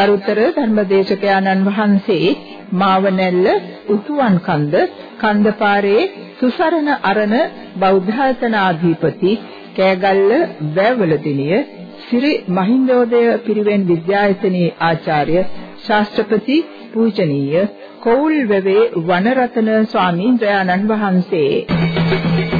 ගරුතර ධර්මදේශකයාණන් වහන්සේ මාවනැල්ල උතුවන් කන්ද කන්දපාරේ සුසරණ අරණ බෞද්ධායතනාධිපති කෑගල්ල වැවලදිනිය සිරි මහින්දෝදය පිරිවෙන් විද්‍යායතනයේ ආචාර්ය ශාස්ත්‍රපති පූජනීය කෝල් වෙවේ වනරතන ස්වාමීන් වහන්සේ.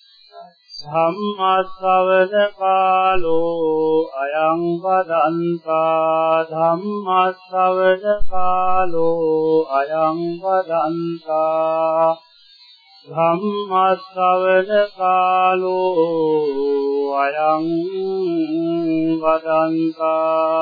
ධම්මස්සවද කාලෝ අයං වදන්තා ධම්මස්සවද කාලෝ අයං වදන්තා ධම්මස්සවද කාලෝ අයං වදන්තා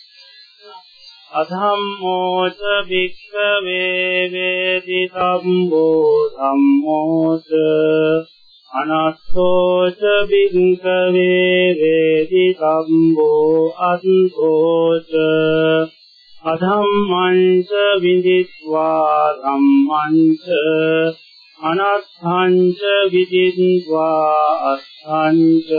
අධම්මෝච භික්ඛවේ වේදිතම්බෝ ධම්මෝච අනස්සෝච භික්ඛවේ වේදිතම්බෝ අන්තෝච අධම්මංච විදිත්වා ධම්මංච අනස්සංච විදිත්වා අස්සංච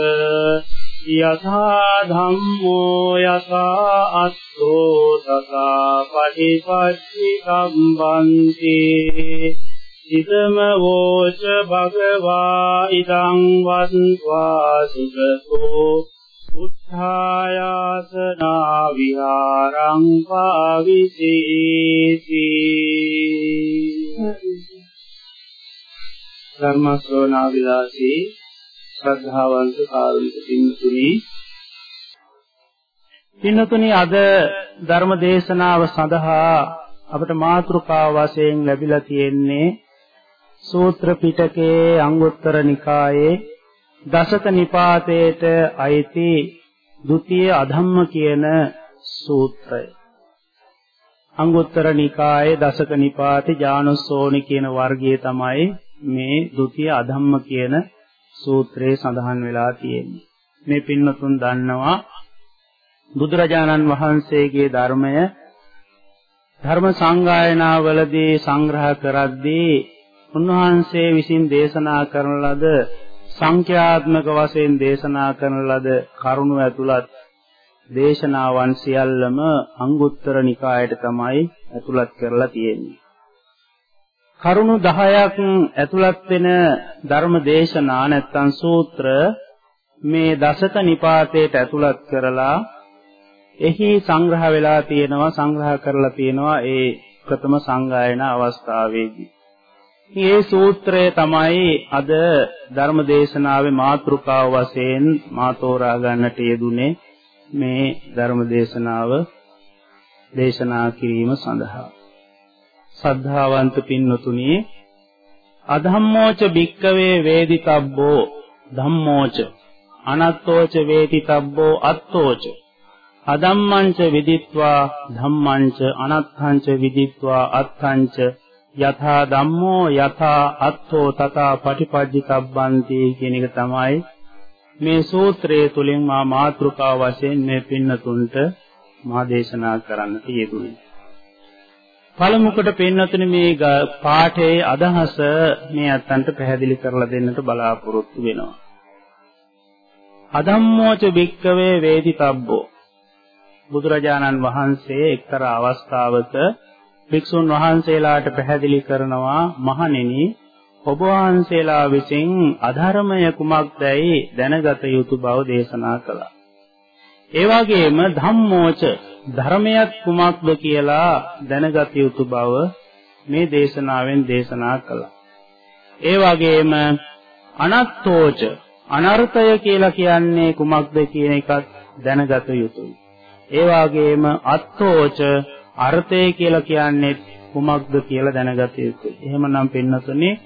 යථා ධම්මෝ යථා අස්සෝ තථා පටිපස්සි කම්බන්ති ඉදම වෝච භගවා ඉදං වත්වා සුගතෝ උත්ථායාසනා විහාරං පාවිසීති ධර්ම ශ්‍රවණා විලාසී ශ්‍රද්ධාවන්ත කාරුණික පින්තුනි පින්තුනි අද ධර්ම දේශනාව සඳහා අපට මාතෘකාව වශයෙන් ලැබිලා තියෙන්නේ සූත්‍ර පිටකයේ අංගුත්තර නිකායේ දසක නිපාතේට අයිති ဒုတိ ය අධම්ම කියන සූත්‍රය. අංගුත්තර නිකායේ දසක නිපාතේ ජානුස්සෝනි කියන වර්ගයේ තමයි මේ ဒုတိ ය අධම්ම කියන සූත්‍රයේ සඳහන් වෙලා තියෙන්නේ. මේ පින්නතුන් දන්නවා බුදුරජාණන් වහන්සේගේ ධර්මය ධර්ම සංගායනාවලදී සංග්‍රහ කරද්දී උන්වහන්සේ විසින් දේශනා කරන ලද සංඛ්‍යාත්මක වශයෙන් දේශනා කරන ලද කරුණු ඇතුළත් දේශනාවන් සියල්ලම අංගුත්තර නිකායට තමයි ඇතුළත් කරලා තියෙන්නේ. කරුණු 10ක් ඇතුළත් වෙන ධර්ම දේශනා නැත්නම් සූත්‍ර මේ දසක නිපාතයට ඇතුළත් කරලා එහි සංග්‍රහ වෙලා තියෙනවා සංග්‍රහ කරලා තියෙනවා ඒ ප්‍රථම සංගායන අවස්ථාවේදී. මේ සූත්‍රය තමයි අද ධර්ම දේශනාවේ මාතෘකාව වශයෙන් මාතෝරා ගන්නට යෙදුනේ මේ ධර්ම දේශනාව දේශනා කිරීම සඳහා. සද්ධාවන්ත පින්නතුනි අධම්මෝච භික්කවේ වේදිතබ්බෝ ධම්මෝච අනත්තෝච වේදිතබ්බෝ අත්තෝච. අධම්මංච විදිත්වා ධම්මංච අනත්තංච විදිත්වා අත්තංච. යථා ධම්මෝ යථා අත්තෝ තථා පටිපජ්ජිතබ්බන්ති කියන එක තමයි මේ සූත්‍රයේ තුලින් මා මාතෘකාව වශයෙන් මේ පින්නතුන්ට මා දේශනා කරන්නට යෙදුනේ. පළමුකට පෙන්වතුනි මේ පාඨයේ අදහස මේ අත්තන්ට පැහැදිලි කරලා දෙන්නට බලාපොරොත්තු වෙනවා. අධම්මෝච භික්කවේ වේදිතබ්බෝ බුදුරජාණන් වහන්සේ එක්තරා අවස්ථාවක භික්ෂුන් වහන්සේලාට පැහැදිලි කරනවා මහණෙනි ඔබ වහන්සේලා විසින් අධර්මය කුමක්දයි දැනගත යුතු බව දේශනා කළා. ඒ වගේම ධම්මෝච ධර්මයක් කුමක්ද කියලා දැනගත යුතු බව මේ දේශනාවෙන් දේශනා කළා. ඒ වගේම අනත්තෝච අනර්ථය කියලා කියන්නේ කුමක්ද කියන එකත් දැනගත යුතුයි. ඒ වගේම අත්තෝච අර්ථය කියලා කියන්නේ කුමක්ද කියලා දැනගත යුතුයි. එහෙමනම් පින්නතුනේ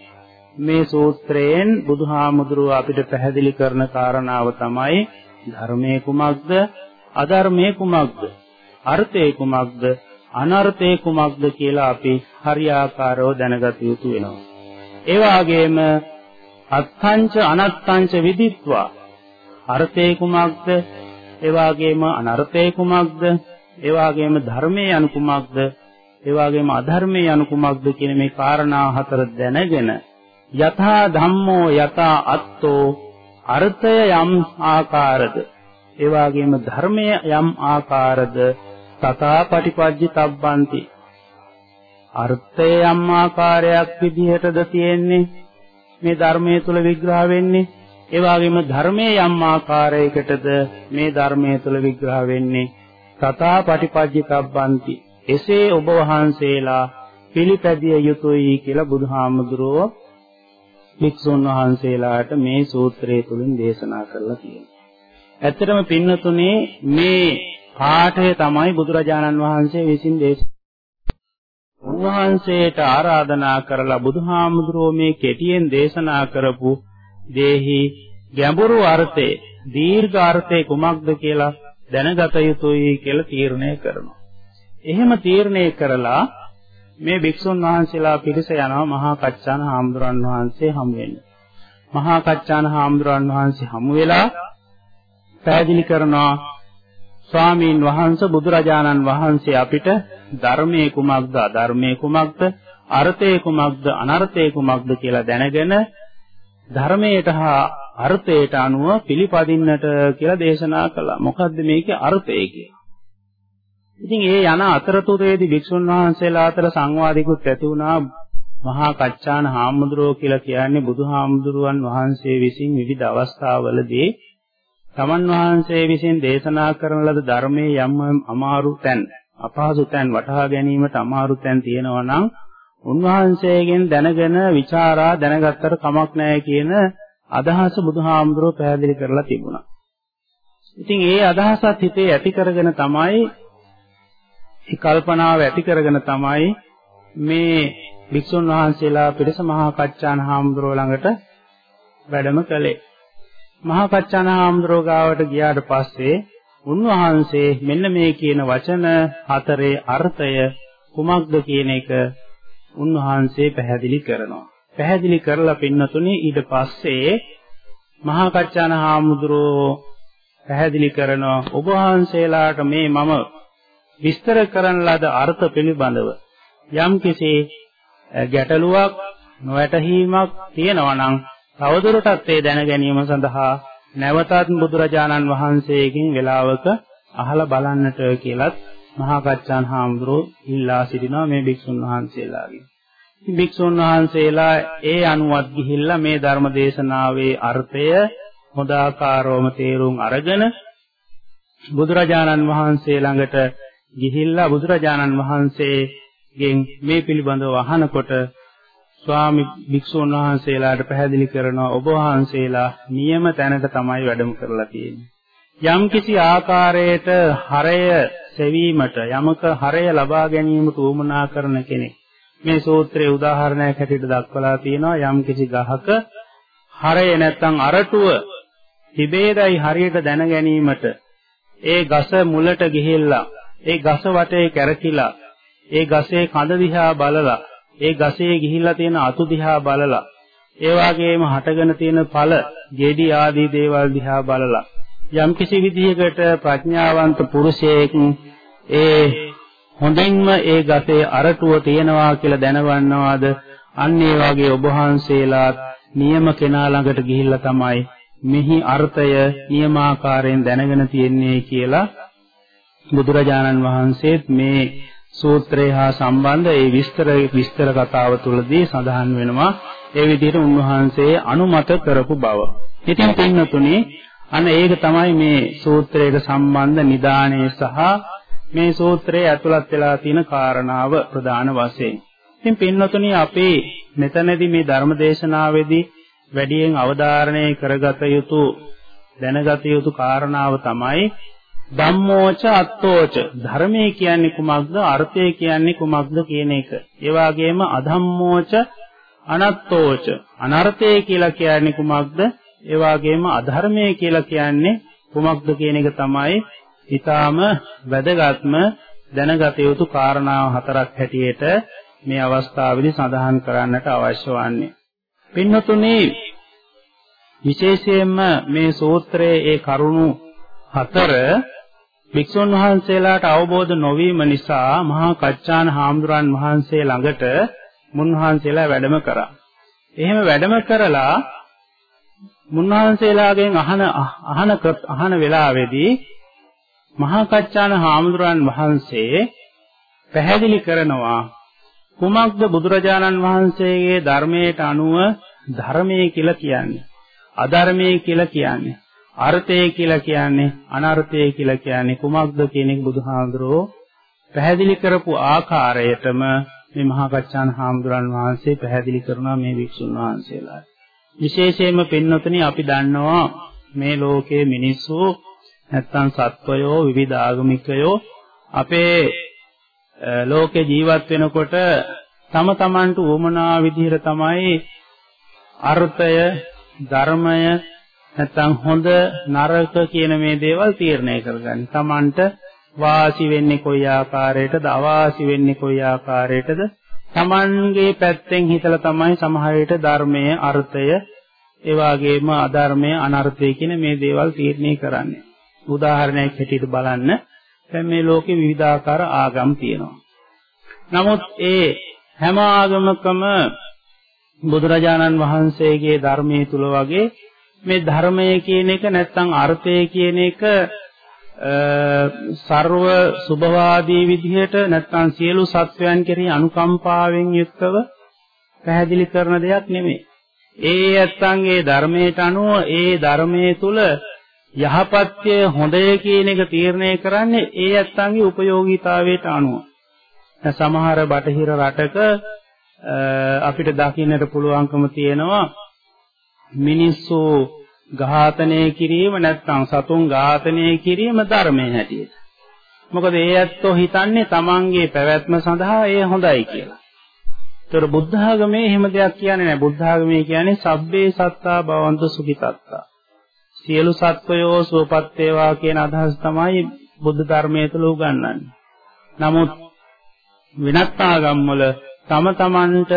මේ සූත්‍රයෙන් බුදුහාමුදුරුව අපිට පැහැදිලි කරන කාරණාව තමයි ධර්මයේ කුමක්ද අධර්මයේ කුමක්ද අර්ථයේ කුමක්ද අනර්ථයේ කුමක්ද කියලා අපි හරියාකාරව දැනගත යුතු වෙනවා. ඒ වගේම අත්තංච අනත්තංච විදිත්වා. අර්ථයේ කුමක්ද? ඒ වගේම අනර්ථයේ කුමක්ද? ඒ වගේම ධර්මයේ අනු කුමක්ද? ඒ වගේම අධර්මයේ අනු කුමක්ද කියන මේ කාරණා හතර දැනගෙන යථා ධම්මෝ යථා අත්තෝ අර්ථය යම් ආකාරද ඒ වගේම ධර්මය යම් ආකාරද තථා පටිපජ්ජි තබ්බන්ති. අර්ථය යම් ආකාරයක් විදිහටද තියෙන්නේ? මේ ධර්මයේ තුල විග්‍රහ වෙන්නේ? ඒ වගේම ධර්මයේ යම් ආකාරයකටද මේ ධර්මයේ තුල විග්‍රහ වෙන්නේ? තථා පටිපජ්ජි තබ්බන්ති. එසේ ඔබ වහන්සේලා පිළිපැදිය යුතුයි කියලා බුදුහාමුදුරුවෝ භික්ෂුන් වහන්සේලාට මේ සූත්‍රය තුලින් දේශනා කරලා තියෙනවා. ඇත්තටම පින්නතුනේ මේ පාඨය තමයි බුදුරජාණන් වහන්සේ විසින් දේශනා උන්වහන්සේට ආරාධනා කරලා බුදුහාමුදුරුවෝ මේ කෙටියෙන් දේශනා කරපු දේහි ගැඹුරු අර්ථය දීර්ඝ අර්ථය කුමක්ද කියලා දැනගත යුතුයි කියලා තීරණය කරනවා. එහෙම තීරණය කරලා මේ භික්ෂුන් වහන්සේලා පිරිස යනවා මහා කච්චාන හාමුදුරන් වහන්සේ හමු වෙන්න. මහා කච්චාන හාමුදුරන් වහන්සේ හමු වෙලා පැහැදිලි කරනවා ස්වාමීන් වහන්සේ බුදුරජාණන් වහන්සේ අපිට ධර්මයේ කුමක්ද අධර්මයේ කුමක්ද අර්ථයේ කුමක්ද අනර්ථයේ කුමක්ද කියලා දැනගෙන ධර්මයට හා අර්ථයට අනුව පිළිපදින්නට කියලා දේශනා කළා. මොකද්ද මේකේ අර්ථය කියලා? ඉතින් ඒ යන අතරතුරේදී භික්ෂුන් වහන්සේලා අතර සංවාදිකුත් ඇති වුණා මහා කච්චාන හාමුදුරුවෝ කියලා කියන්නේ බුදුහාමුදුරුවන් වහන්සේ විසින් විවිධ අවස්ථාවලදී තමන් වහන්සේ විසින් දේශනා කරන ලද ධර්මයේ යම් අමාරු තැන් අපහසු තැන් වටහා ගැනීමට අමාරු තැන් තියෙනවා නම් උන්වහන්සේගෙන් දැනගෙන ਵਿਚාරා දැනගත්තට කමක් නැහැ කියන අදහස බුදුහාමුදුරුවෝ පැහැදිලි කරලා තිබුණා. ඉතින් ඒ අදහසත් හිතේ ඇති කරගෙන තමයි ඒ කල්පනාව ඇති කරගෙන තමයි මේ භික්ෂුන් වහන්සේලා පිරිස මහා කච්චාන හාමුදුරුවෝ ළඟට වැඩම කළේ. මහා කච්චාන හාමුදුරුවෝ ගාවට ගියාට පස්සේ උන්වහන්සේ මෙන්න මේ කියන වචන හතරේ අර්ථය කුමක්ද කියන එක උන්වහන්සේ පැහැදිලි කරනවා. පැහැදිලි කරලා පින්නතුනි ඊට පස්සේ මහා කච්චාන හාමුදුරුවෝ පැහැදිලි කරනවා ඔබ වහන්සේලාට මේ මම විස්තර කරන ලද අර්ථ පිළිබඳව යම් කිසි ගැටලුවක් නොවැටහීමක් තියෙනවා නම් තවදුරටත් ඒ දැන ගැනීම සඳහා නැවතත් බුදුරජාණන් වහන්සේගෙන් වෙලාවක අහලා බලන්නට කියලත් මහා කච්චාන් හාමුදුරුවෝ ඉල්ලා සිටිනවා මේ භික්ෂුන් වහන්සේලාගෙන්. භික්ෂුන් වහන්සේලා ඒ අනුවත් ගිහිල්ලා මේ ධර්ම දේශනාවේ අර්ථය හොදාකාරවම තේරුම් අරගෙන බුදුරජාණන් වහන්සේ ළඟට ගිහිල්ලා බුදුරජාණන් වහන්සේගෙන් මේ පිළිබඳව අහනකොට ස්වාමි භික්ෂුන් වහන්සේලාට පැහැදිලි කරනවා ඔබ වහන්සේලා නියම තැනට තමයි වැඩම කරලා තියෙන්නේ. යම් කිසි ආකාරයකට හරය සෙවීමට යමක හරය ලබා ගැනීමට උවමනා කරන කෙනෙක්. මේ සූත්‍රයේ උදාහරණයක් හැටියට දක්වලා තියෙනවා යම් කිසි ගහක හරය නැත්තම් අරටුව තිබේදයි හරියට දැන ගැනීමට ඒ ගස මුලට ගිහිල්ලා ඒ ගස වටේ කැරකිලා ඒ ගසේ කඳ දිහා බලලා ඒ ගසේ ගිහිල්ලා තියෙන අතු දිහා බලලා ඒ වගේම හටගෙන තියෙන ඵල, ගෙඩි ආදී දේවල් දිහා බලලා යම්කිසි විදිහකට ප්‍රඥාවන්ත පුරුෂයෙක් ඒ හොඳින්ම ඒ ගසේ අරටුව තියෙනවා කියලා දැනවන්නවාද? අන්න ඒ වගේ ඔබ වහන්සේලාත් නියම කෙනා ළඟට ගිහිල්ලා තමයි මෙහි අර්ථය නියමාකාරයෙන් දැනගෙන තියෙන්නේ කියලා බුදුරජාණන් වහන්සේත් මේ සූත්‍රය හා සම්බන්ධ ඒ විස්තර විස්තර කතාව තුළදී සඳහන් වෙනවා ඒ විදිහට උන්වහන්සේ අනුමත කරපු බව. ඉතින් පින්නතුනි අන්න ඒක තමයි මේ සූත්‍රයට සම්බන්ධ නිදානයේ සහ මේ සූත්‍රයේ ඇතුළත් වෙලා තියෙන කාරණාව ප්‍රධාන වශයෙන්. ඉතින් පින්නතුනි අපි මෙතනදී මේ ධර්ම දේශනාවේදී වැඩියෙන් අවධාරණය කරගත යුතු දැනගත යුතු කාරණාව තමයි ධම්මෝච අත්තෝච ධර්මයේ කියන්නේ කුමක්ද අර්ථය කියන්නේ කුමක්ද කියන එක. ඒ වගේම අධම්මෝච අනත්තෝච අනර්ථය කියලා කියන්නේ කුමක්ද? ඒ වගේම අධර්මය කියලා කියන්නේ කුමක්ද කියන එක තමයි ඊටාම වැදගත්ම දැනගත යුතු කාරණා හතරක් හැටියට මේ අවස්ථාවේදී සඳහන් කරන්නට අවශ්‍ය වන්නේ. පින්නතුනේ විශේෂයෙන්ම මේ සූත්‍රයේ ඒ කරුණු හතර භික්ෂුන් වහන්සේලාට අවබෝධ නොවීම නිසා මහා කච්චාන හාමුදුරන් වහන්සේ ළඟට මුන්වහන්සේලා වැඩම කරා. එහෙම වැඩම කරලා මුන්වහන්සේලාගෙන් අහන අහන අහන වෙලාවේදී මහා කච්චාන හාමුදුරන් වහන්සේ පැහැදිලි කරනවා කුමක්ද බුදුරජාණන් වහන්සේගේ ධර්මයට අනුව ධර්මයේ කියලා කියන්නේ අධර්මයේ කියලා කියන්නේ අර්ථය කියලා කියන්නේ අනර්ථය කියලා කියන්නේ කුමක්ද කියන එක බුදුහාමුදුරෝ පැහැදිලි කරපු ආකාරයටම මේ මහා කච්චාන හාමුදුරන් වහන්සේ පැහැදිලි කරනවා මේ වික්ෂුන් වහන්සේලාට. විශේෂයෙන්ම පින්නතනි අපි දන්නවා මේ ලෝකයේ මිනිස්සු නැත්තම් සත්වයෝ විවිධ ආගමිකයෝ අපේ ලෝකේ ජීවත් වෙනකොට තම තමන්ට උවමනා විදිහට තමයි අර්ථය ධර්මය නැත්තම් හොඳ නරක කියන මේ දේවල් තීරණය කරගන්නේ. තමන්ට වාසි වෙන්නේ කොයි ආකාරයටද අවාසි වෙන්නේ කොයි ආකාරයටද තමන්ගේ පැත්තෙන් හිතලා තමයි සමහර විට ධර්මයේ අර්ථය ඒ වගේම අධර්මයේ අනර්ථය කියන මේ දේවල් තීරණය කරන්නේ. උදාහරණයක් හැටියට බලන්න දැන් මේ ලෝකේ විවිධාකාර ආගම් තියෙනවා. නමුත් ඒ හැම ආගමකම බුදුරජාණන් වහන්සේගේ ධර්මයේ තුල වගේ මේ ධර්මය කියන එක නැත්නම් අර්ථය කියන එක සර්ව සුභවාදී විදිහට නැත්නම් සියලු සත්වයන් කෙරෙහි අනුකම්පාවෙන් යුක්තව පැහැදිලි කරන දෙයක් නෙමෙයි. ඒ ඇත්තන්ගේ ධර්මයට අනුව ඒ ධර්මයේ තුල යහපත්ය හොඳය කියන එක තීරණය කරන්නේ ඒ ඇත්තන්ගේ ප්‍රයෝගීතාවයට අනුව. සමහර බටහිර රටක අපිට දකින්නට පුළුවන්කම තියෙනවා මිනිස්සු ඝාතනය කිරීම නැත්නම් සතුන් ඝාතනය කිරීම ධර්මයේ හැටියට. මොකද ඒ ඇත්තෝ හිතන්නේ තමන්ගේ පැවැත්ම සඳහා ඒ හොඳයි කියලා. ඒතර බුද්ධ ආගමේ එහෙම දෙයක් කියන්නේ නැහැ. බුද්ධ ආගමේ කියන්නේ සබ්බේ සත්තා භවන්ත සුඛිතත්තා. සියලු සත්වයෝ සුවපත් වේවා කියන අදහස තමයි බුද්ධ ධර්මයේ තුල උගන්වන්නේ. නමුත් වෙනත් ආගම් වල තම තමන්ට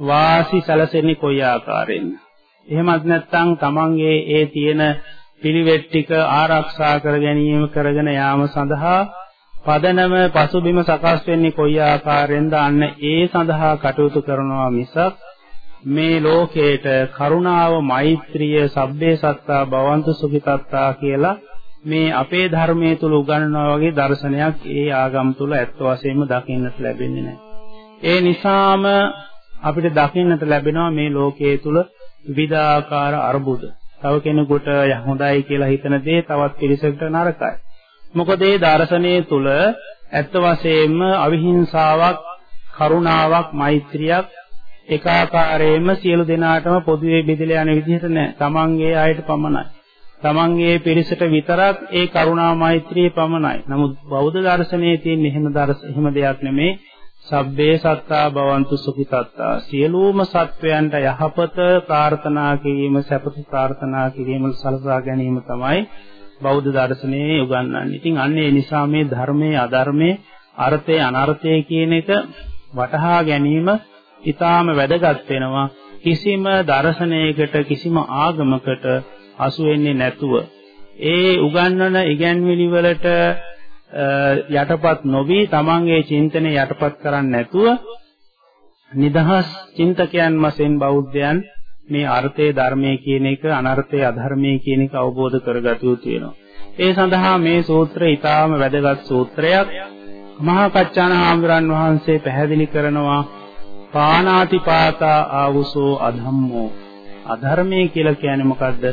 වාසි සැලසෙන්නේ කොයි ආකාරයෙන්ද? එහෙමත් නැත්නම් තමන්ගේ ඒ තියෙන පිළිවෙත් ටික ආරක්ෂා කර ගැනීම කරගෙන යාම සඳහා පදනම පසුබිම සකස් වෙන්නේ කොයි ආකාරයෙන්ද අන්න ඒ සඳහා කටයුතු කරනවා මිසක් මේ ලෝකේට කරුණාව මෛත්‍රිය සබ්බේ සත්තා භවන්තු සුඛිතත්තා කියලා මේ අපේ ධර්මයේ තුල උගන්වනවා වගේ දර්ශනයක් ඒ ආගම් තුල ඇත්ත වශයෙන්ම දකින්නට ලැබෙන්නේ නැහැ. ඒ නිසාම අපිට දකින්නට ලැබෙනවා මේ ලෝකයේ තුල විවිධාකාර අරුබුද. තව කෙනෙකුට හොඳයි කියලා හිතන දේ තවත් පිරිසකට නරකයි. මොකද ඒ දර්ශනයේ තුල ඇත්ත වශයෙන්ම අවිහිංසාවක්, කරුණාවක්, මෛත්‍රියක් එකාකාරයෙන්ම සියලු දෙනාටම පොදුවේ බෙදලා යන විදිහට නෑ. තමන්ගේ අයට පමණයි. තමන්ගේ පිරිසට විතරක් ඒ කරුණා මෛත්‍රිය පමණයි. නමුත් බෞද්ධ දර්ශනයේ තියෙන එහෙම දර්ශ එහෙම දෙයක් නෙමේ. සබ්බේ සත්තා භවන්තු සුඛිතත්තා සියලුම සත්වයන්ට යහපත ප්‍රාර්ථනා කිරීම සැපත ප්‍රාර්ථනා කිරීම සලසා ගැනීම තමයි බෞද්ධ දර්ශනයේ උගන්වන්නේ. ඉතින් අන්න ඒ නිසා මේ ධර්මයේ අධර්මයේ අර්ථය අනර්ථය කියන එක වටහා ගැනීම ඊටාම වැදගත් වෙනවා. කිසිම දර්ශනයකට කිසිම ආගමකට අසු වෙන්නේ නැතුව ඒ උගන්වන ඉගැන්විලි වලට යටපත් නොවි තමන්ගේ චින්තනය යටපත් කරන්නේ නැතුව නිදහස් චින්තකයන් වශයෙන් බෞද්ධයන් මේ අර්ථයේ ධර්මයේ කියන එක අනර්ථයේ අධර්මයේ කියන එක අවබෝධ කරගත යුතු වෙනවා. ඒ සඳහා මේ සූත්‍රය ඊටාම වැදගත් සූත්‍රයක්. මහා කච්චාන හාමුදුරන් වහන්සේ පැහැදිලි කරනවා පානාතිපාතා ආවුසෝ අධම්මෝ අධර්මයේ කියලා කියන්නේ මොකද්ද?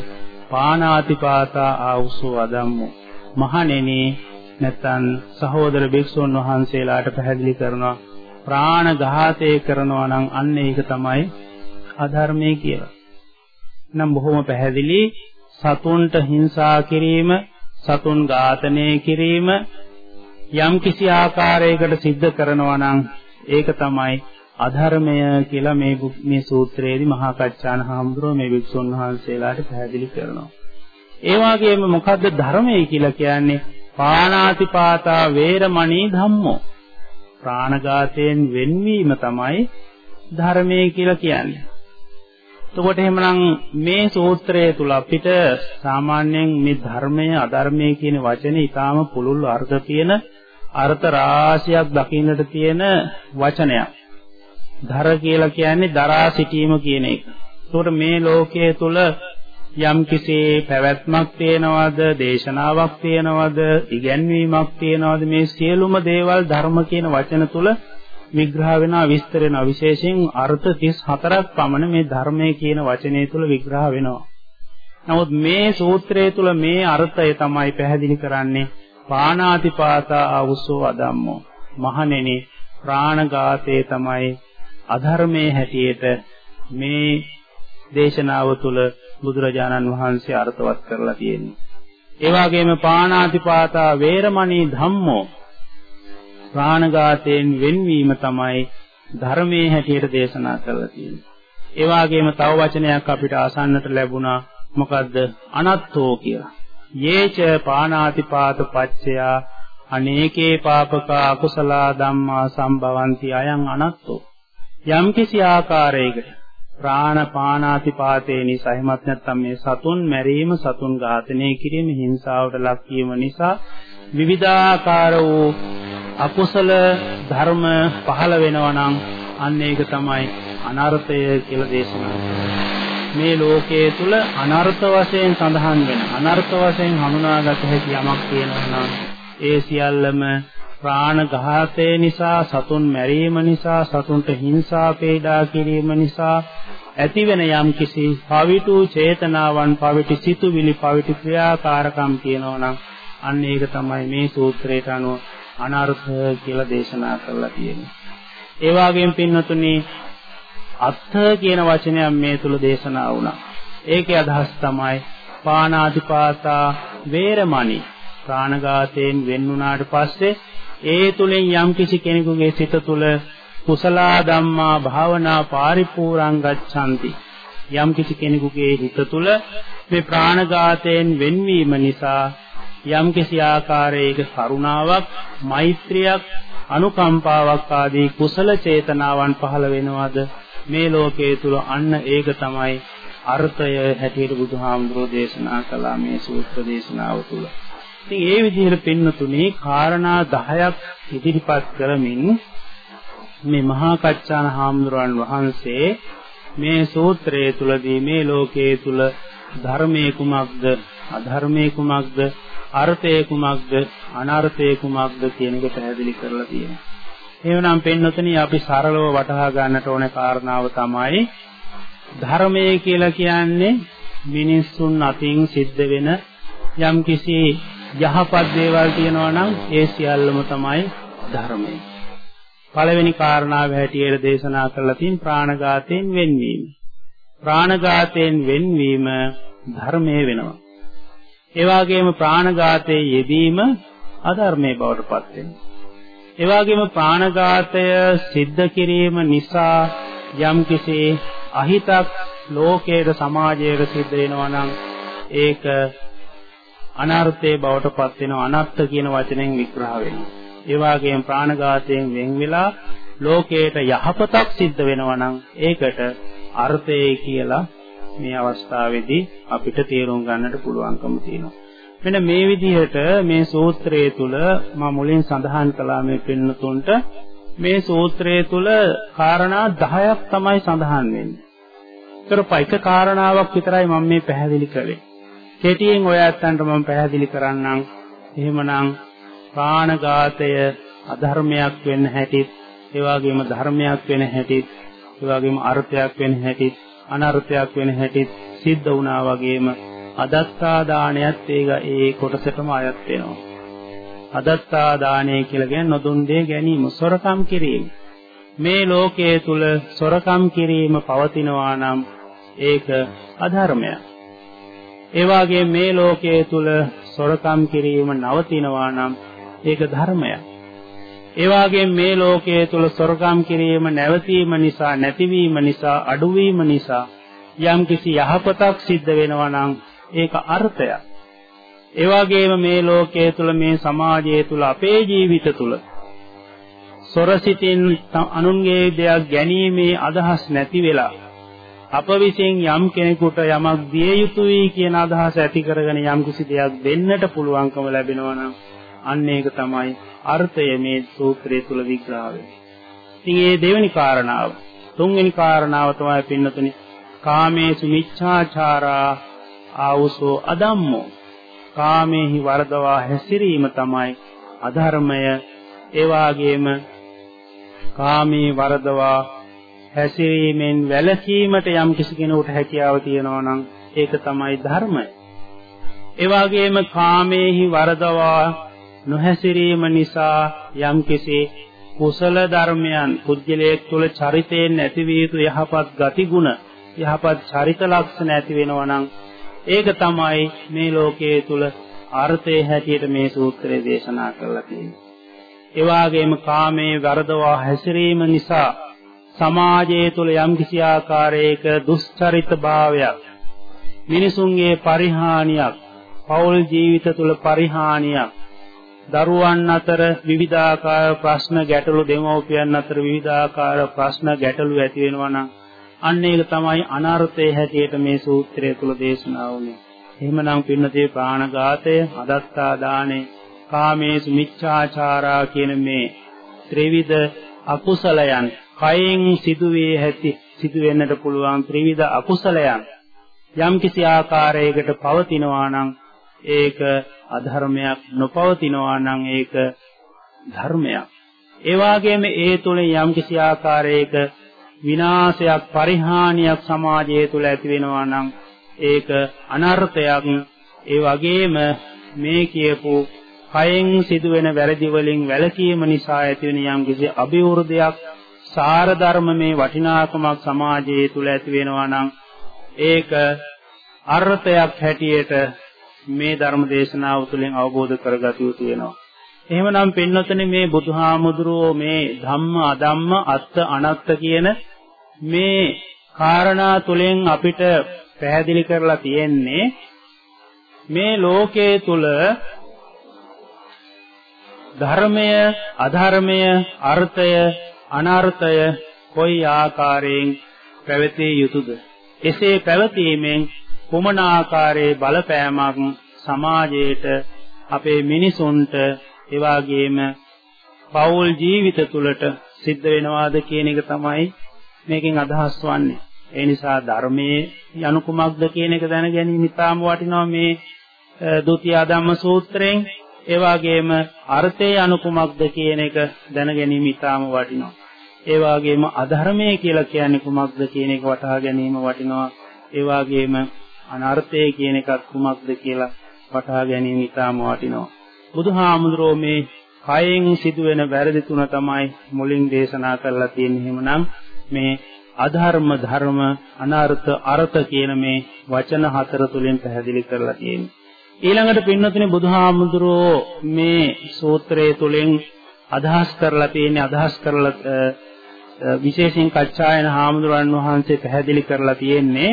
පානාතිපාතා ආවුසෝ අධම්මෝ මහණෙනි නැත්නම් සහෝදර භික්ෂුන් වහන්සේලාට පැහැදිලි කරනවා ප්‍රාණඝාතය කරනවා නම් අන්න ඒක තමයි අධර්මයේ කියලා. නම් බොහොම පැහැදිලි සතුන්ට හිංසා කිරීම, සතුන් ඝාතනය කිරීම යම් කිසි ආකාරයකට සිද්ධ කරනවා නම් ඒක තමයි අධර්මය කියලා මේ මේ සූත්‍රයේදී මහා කච්චාන හාමුදුරුවෝ මේ වික්ෂුන් වහන්සේලාට පැහැදිලි කරනවා. ඒ වගේම මොකද්ද ධර්මය කියලා කියන්නේ? පාණාතිපාතා වේරමණී ධම්මෝ. ප්‍රාණඝාතයෙන් වෙන්වීම තමයි ධර්මය කියලා කියන්නේ. එතකොට එහෙමනම් මේ සූත්‍රය තුල අපිට සාමාන්‍යයෙන් මේ ධර්මය අධර්මය කියන වචනේ ඊටාම පුළුල් අර්ථ තියෙන අර්ථ රාශියක් දකින්නට තියෙන වචනයක්. ධර කියලා කියන්නේ දරා සිටීම කියන එක. එතකොට මේ ලෝකයේ තුල යම් කිසි පැවැත්මක් තියනවද, දේශනාවක් තියනවද, ඉගැන්වීමක් තියනවද මේ සියලුම දේවල් ධර්ම කියන වචන තුල විග්‍රහ වෙනවා විස්තර වෙනවා විශේෂයෙන් අර්ථ 34ක් පමණ මේ ධර්මයේ කියන වචනේ තුල විග්‍රහ වෙනවා. නමුත් මේ සූත්‍රයේ තුල මේ අර්ථය තමයි පැහැදිලි කරන්නේ පාණාතිපාතා ආවුසෝ අදම්මෝ. මහණෙනි ප්‍රාණඝාතේ තමයි අධර්මයේ හැටියට මේ දේශනාව තුළ බුදුරජාණන් වහන්සේ අර්ථවත් කරලා තියෙන්නේ. ඒ වගේම පාණාතිපාතා වේරමණී ධම්මෝ ප්‍රාණඝාතයෙන් වෙන්වීම තමයි ධර්මයේ හැටියට දේශනා කරලා තියෙන්නේ. ඒ වගේම තව වචනයක් අපිට අසන්නට ලැබුණා මොකද්ද? අනත්තෝ කියලා. යේච පාණාතිපාත පච්චයා අනේකේ පාපක අකුසල ධම්මා සම්භවಂತಿ අයං අනත්තෝ යම්කිසි ආකාරයකට ප්‍රාණ පානාතිපාතේ නිසා එහෙමත් නැත්නම් මේ සතුන් මැරීම සතුන් ඝාතනය කිරීම හිංසාවට ලක් වීම නිසා විවිධාකාර වූ අකුසල ධර්ම පහළ වෙනවා නම් අන්න ඒක තමයි අනර්ථය කියලා දේශනා මේ ලෝකයේ තුල අනර්ථ වශයෙන් සඳහන් වෙන අනර්ථ වශයෙන් හඳුනාගත හැකි යමක් තියෙනවා නම් ඒ සියල්ලම ප්‍රාණඝාතය නිසා සතුන් මැරීම නිසා සතුන්ට හිංසා පීඩා කිරීම නිසා ඇතිවෙන යම්කිසි පවිතු චේතනාවන් පවිතු සිතුවිලි පවිතු ක්‍රියාකාරකම් කියනවා නම් අන්න ඒක තමයි මේ සූත්‍රයට අනුව අනර්ථ කියලා දේශනා කරලා තියෙන්නේ. ඒ වගේම පින්වතුනි අත්ථ කියන වචනයක් මේ තුල දේශනා වුණා. ඒකේ අදහස් තමයි පාණාතිපාතා වේරමණී ප්‍රාණඝාතයෙන් වෙන් වුණාට පස්සේ ඒ තුලින් යම්කිසි කෙනෙකුගේ සිත තුල කුසල ධම්මා භාවනා පරිපූර්ණං ගච්ඡanti යම්කිසි කෙනෙකුගේ හිත තුල මේ ප්‍රාණඝාතයෙන් වෙන්වීම නිසා යම්කිසි ආකාරයක කරුණාවක් මෛත්‍රියක් අනුකම්පාවක් ආදී කුසල චේතනාවන් පහළ වෙනවද මේ ලෝකයේ තුල අන්න ඒක තමයි අර්ථය හැටියට බුදුහාමුදුරෝ දේශනා කළා මේ සූත්‍ර දේශනාව තුළ. ඉතින් ඒ විදිහට පින්නතුනේ කාරණා 10ක් ඉදිරිපත් කරමින් මේ මහා කච්චාන හාමුදුරන් වහන්සේ මේ සූත්‍රයේ තුලදී මේ ලෝකයේ තුල ධර්මයේ කුමක්ද අධර්මයේ කුමක්ද අර්ථයේ කුමක්ද අනර්ථයේ කුමක්ද කියන එක පැහැදිලි කරලා තියෙනවා. එහෙනම් පින්නතුනි අපි සරලව වටහා ගන්නට ඕනේ කාරණාව තමයි ධර්මයේ කියලා කියන්නේ මිනිස්සුන් අතින් සිද්ධ වෙන යම්කිසි යහපත් දේවල් තියෙනවා නම් ඒ සියල්ලම තමයි ධර්මය. පළවෙනි කාරණාව හැටියට දේශනා කරලා තියෙන ප්‍රාණඝාතයෙන් වෙන්වීම. ප්‍රාණඝාතයෙන් වෙන්වීම ධර්මයේ වෙනවා. ඒ වගේම ප්‍රාණඝාතයේ යෙදීම අධර්මයේ බවට පත් වෙනවා. ඒ වගේම ප්‍රාණඝාතය සිද්ධ කිරීම නිසා යම්කිසි අහිතක් ලෝකයේ සමාජයේ සිද්ධ වෙනවා නම් ඒක අනර්ථයේ බවට පත් වෙන අනර්ථ කියන වචනෙන් විග්‍රහ වෙනවා. ඒ වගේම ප්‍රාණඝාතයෙන් වෙන් වෙලා ලෝකයට යහපතක් සිද්ධ වෙනවා නම් ඒකට අර්ථය කියලා මේ අවස්ථාවේදී අපිට තේරුම් ගන්නට පුළුවන්කම තියෙනවා. මෙන්න මේ විදිහට මේ සූත්‍රයේ තුල මම මුලින් සඳහන් කළා මේ පින්නතුන්ට මේ සූත්‍රයේ තුල කාරණා 10ක් තමයි සඳහන් වෙන්නේ. ඒතර එක කාරණාවක් විතරයි මම මේ පැහැදිලි කළේ. කෙටියෙන් ඔය ඇත්තන්ට මම පැහැදිලි කරන්නම්. එහෙමනම් ප්‍රාණඝාතය අධර්මයක් වෙන්න හැටිත්, ඒ වගේම ධර්මයක් වෙන හැටිත්, ඒ වගේම අර්ථයක් වෙන හැටිත්, අනර්ථයක් වෙන හැටිත් සිද්ධ වුණා වගේම අදත්තා දානයත් ඒක ඒ කොටසටම අයත් වෙනවා. අදත්තා දානය කියලා කියන්නේ නොදුන් දේ ගැනීම, සොරකම් කිරීම. මේ ලෝකයේ තුල සොරකම් කිරීම පවතිනවා නම් ඒක අධර්මයක්. ඒ වාගේ මේ ලෝකයේ තුල සොරකම් කිරීම නවතිනවා නම් ඒක ධර්මයක්. ඒ වාගේ මේ ලෝකයේ තුල සොරකම් කිරීම නැවතීම නිසා නැතිවීම නිසා අඩුවීම නිසා යම්කිසි යහපතක් සිද්ධ වෙනවා නම් ඒක අර්ථයක්. ඒ වගේම මේ ලෝකයේ තුල මේ සමාජයේ තුල අපේ ජීවිත තුල සොරසිතින් අනුන්ගේ දෙයක් ගැනීමේ අදහස් නැති වෙලා අප විසින් යම් කෙනෙකුට යමක් දිය යුතුයි කියන අදහස ඇති කරගෙන යම් කිසි දෙයක් දෙන්නට පුළුවන්කම ලැබෙනවා නම් අන්න ඒක තමයි අර්ථය මේ සූත්‍රය තුල විග්‍රහ වෙන්නේ. ඉතින් මේ දෙවෙනි කාරණාව තුන්වෙනි කාරණාව තමයි පින්නතුනි කාමේසු මිච්ඡාචාරා ආවුසෝ අදම්මෝ කාමේහි වරදවා හැසිරීම තමයි අධර්මය ඒ වාගේම කාමී වරදවා හැසිරීමෙන් වැළකීමට යම් කිසි කෙනෙකුට හැකියාව තියෙනවා නම් ඒක තමයි ධර්මය. ඒ වගේම කාමේහි වරදවා නොහැසිරීම නිසා යම් කිසි කුසල ධර්මයන් පුජ්‍යලයක් තුල චරිතයෙන් නැතිවිය යුතු යහපත් ගතිගුණ යහපත් චරිත ලක්ෂණ ඇති වෙනවා නම් ඒක තමයි මේ ලෝකයේ තුල අර්ථයේ හැටියට මේ සූත්‍රය දේශනා කරලා තියෙන්නේ. ඒ වගේම කාමයේ වරදවා හැසිරීම නිසා සමාජයේ තුල යම්කිසි ආකාරයක දුස්චරිත භාවයක් මිනිසුන්ගේ පරිහානියක් පෞල් ජීවිත තුල පරිහානියක් දරුවන් අතර විවිධාකාර ප්‍රශ්න ගැටලු දෙමව්පියන් අතර විවිධාකාර ප්‍රශ්න ගැටලු ඇති වෙනවා නම් අන්න ඒක තමයි අනර්ථයේ හැටියට මේ සූත්‍රය තුල දේශනා වුනේ. එහෙමනම් පින්නතේ ප්‍රාණඝාතය, අදත්තා දාණය, කාමේසු මිච්ඡාචාරා කියන මේ ත්‍රිවිධ අකුසලයන් කයෙන් සිදුවේ ඇති සිදුවෙන්නට පුළුවන් ත්‍රිවිධ අකුසලයන් යම්කිසි ආකාරයකට පවතිනවා නම් ඒක අධර්මයක් නොපවතිනවා නම් ඒක ධර්මයක්. ඒ වගේම ඒ තුලින් යම්කිසි ආකාරයක විනාශයක් පරිහානියක් සමාජය තුල ඇති වෙනවා නම් ඒක අනර්ථයක්. ඒ වගේම මේ කියපු කයෙන් සිදුවෙන වැරදි වලින් වැළකීම නිසා ඇතිවෙන යම්කිසි අභිවෘද්ධයක් සාර ධර්මමේ වටිනාකමක් සමාජයේ තුල ඇති වෙනවා නම් ඒක අර්ථයක් හැටියට මේ ධර්ම දේශනාව තුළින් අවබෝධ කරගත යුතු වෙනවා. එහෙමනම් පින්නතනේ මේ බුදුහාමුදුරුවෝ මේ ධම්ම අධම්ම අත්ත අනත්ත කියන මේ කාරණා තුළින් අපිට පැහැදිලි කරලා තියෙන්නේ මේ ලෝකයේ තුල ධර්මය අධර්මය අර්ථය අනර්ථය කොයි ආකාරයෙන් පැවතිය යුතුද එසේ පැවතීමෙන් කුමන ආකාරයේ බලපෑමක් සමාජයට අපේ මිනිසුන්ට එවාගේම පෞල් ජීවිත තුළට සිද්ධ වෙනවාද කියන එක තමයි මේකෙන් අදහස් වන්නේ. ඒ නිසා ධර්මයේ යනු කුමක්ද කියන එක දැන ගැනීම ඉතාම වටිනවා මේ ဒုတိ ය ධම්ම සූත්‍රයෙන්. ඒ වගේම අර්ථයේ යනු කුමක්ද කියන එක දැන ගැනීම ඉතාම වටිනවා. ඒ වගේම අධර්මයේ කියලා කියන්නේ කුමක්ද කියන එක වටහා ගැනීම වටිනවා. ඒ වගේම අනර්ථය කියන එකත් කුමක්ද කියලා වටහා ගැනීම ඉතාම වටිනවා. බුදුහාමුදුරෝ මේ කයෙන් සිදුවෙන වැරදි තුන තමයි මුලින් දේශනා කරලා තියෙන්නේ. එහෙමනම් මේ අධර්ම ධර්ම අනර්ථ අර්ථ කියන මේ වචන හතර තුලින් පැහැදිලි කරලා තියෙන්නේ. ඊළඟට පින්නතුනේ බුදුහාමුදුරෝ මේ සූත්‍රයේ තුලින් අදහස් කරලා තියෙන්නේ අදහස් කරලා විශේෂයෙන් කච්චායන හාමුදුරන් වහන්සේ පැහැදිලි කරලා තියෙන්නේ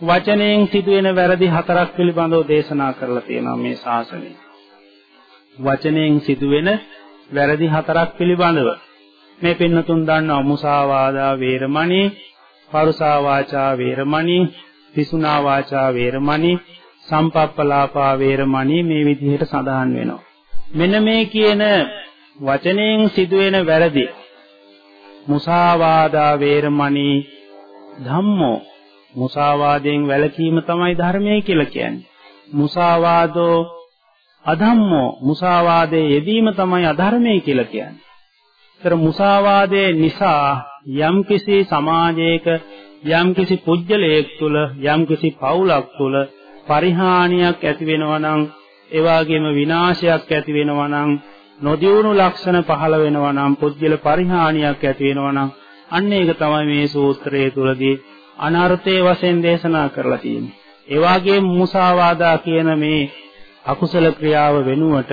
වචනයෙන් සිදුවෙන වැරදි හතරක් පිළිබඳව දේශනා කරලා තියෙනවා මේ ශාසනය. වචනයෙන් සිදුවෙන වැරදි හතරක් පිළිබඳව මේ පින්නතුන් දන්නවා මුසාවාදා වේරමණී, පරුසා වාචා වේරමණී, පිසුනා වාචා වේරමණී, සම්පප්පලාපා වේරමණී මේ විදිහට සඳහන් වෙනවා. මෙන්න මේ කියන වචනයෙන් සිදුවෙන වැරදි මුසාවාදා වේරමණී ධම්මෝ මුසාවාදයෙන් වැළකීම තමයි ධර්මයයි කියලා කියන්නේ. මුසාවාදෝ අධම්මෝ මුසාවාදයේ යෙදීම තමයි අධර්මයයි කියලා කියන්නේ. ඒතර මුසාවාදයේ නිසා යම්කිසි සමාජයක යම්කිසි පුජ්‍යලයක් තුල යම්කිසි පවුලක් තුල පරිහානියක් ඇති වෙනවා නම් ඒ වගේම විනාශයක් ඇති වෙනවා නම් නොදියුණු ලක්ෂණ පහළ වෙනවා නම් පුජ්‍යල පරිහානියක් ඇති වෙනවා නම් අන්න ඒක තමයි මේ සූත්‍රයේ තුලදී අනර්ථයේ වශයෙන් දේශනා කරලා තියෙන්නේ. ඒ වගේම මුසාවාදා කියන මේ අකුසල ක්‍රියාව වෙනුවට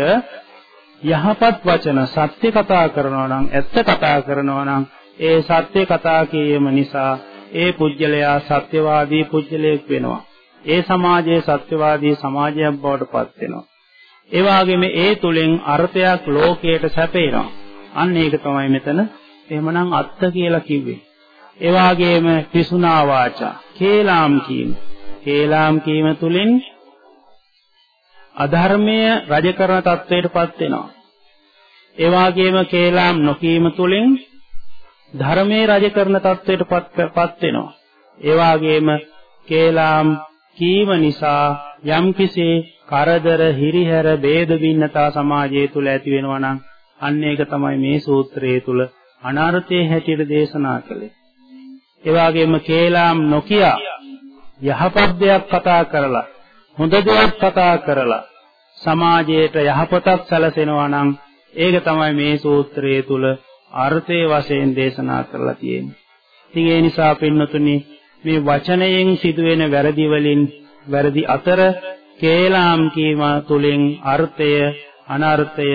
යහපත් වචන සත්‍ය කතා කරනවා නම් ඇත්ත කතා කරනවා නම් ඒ සත්‍ය කතා කිරීම නිසා ඒ පුජ්‍යලයා සත්‍යවාදී පුජ්‍යලයක් වෙනවා. ඒ සමාජයේ සත්‍යවාදී සමාජයක් බවට පත් වෙනවා. ඒ වගේම ඒ තුලින් අර්ථයක් ලෝකයට සැපේනවා. අන්න ඒක තමයි මෙතන එහෙමනම් අත්ත කියලා කිව්වේ. ඒ වගේම පිසුනා වාචා, කේලාම් කීම. කේලාම් කීම තුලින් අධර්මය රජ කරන තත්වයටපත් වෙනවා. ඒ වගේම කේලාම් නොකීම තුලින් ධර්මයේ රජ කරන තත්වයටපත් වෙනවා. ඒ වගේම කේලාම් කීම නිසා යම්කිසි කරදර හිරිහැර ભેද බින්නතා සමාජය තුල ඇති වෙනවා නම් අන්න ඒක තමයි මේ සූත්‍රයේ තුල අනර්ථයේ හැටියට දේශනා කළේ. ඒ වගේම කේලාම් නොකිය යහපත් දෙයක් කතා කරලා හොඳ දෙයක් කතා කරලා සමාජයට යහපතක් සැලසෙනවා නම් ඒක තමයි මේ සූත්‍රයේ තුල අර්ථයේ වශයෙන් දේශනා කරලා තියෙන්නේ. ඉතින් ඒ නිසා පින්නතුනි මේ වචනයෙන් සිදුවෙන වැරදි වලින් වැරදි අතර කේලාම් කීම තුලින් අර්ථය අනර්ථය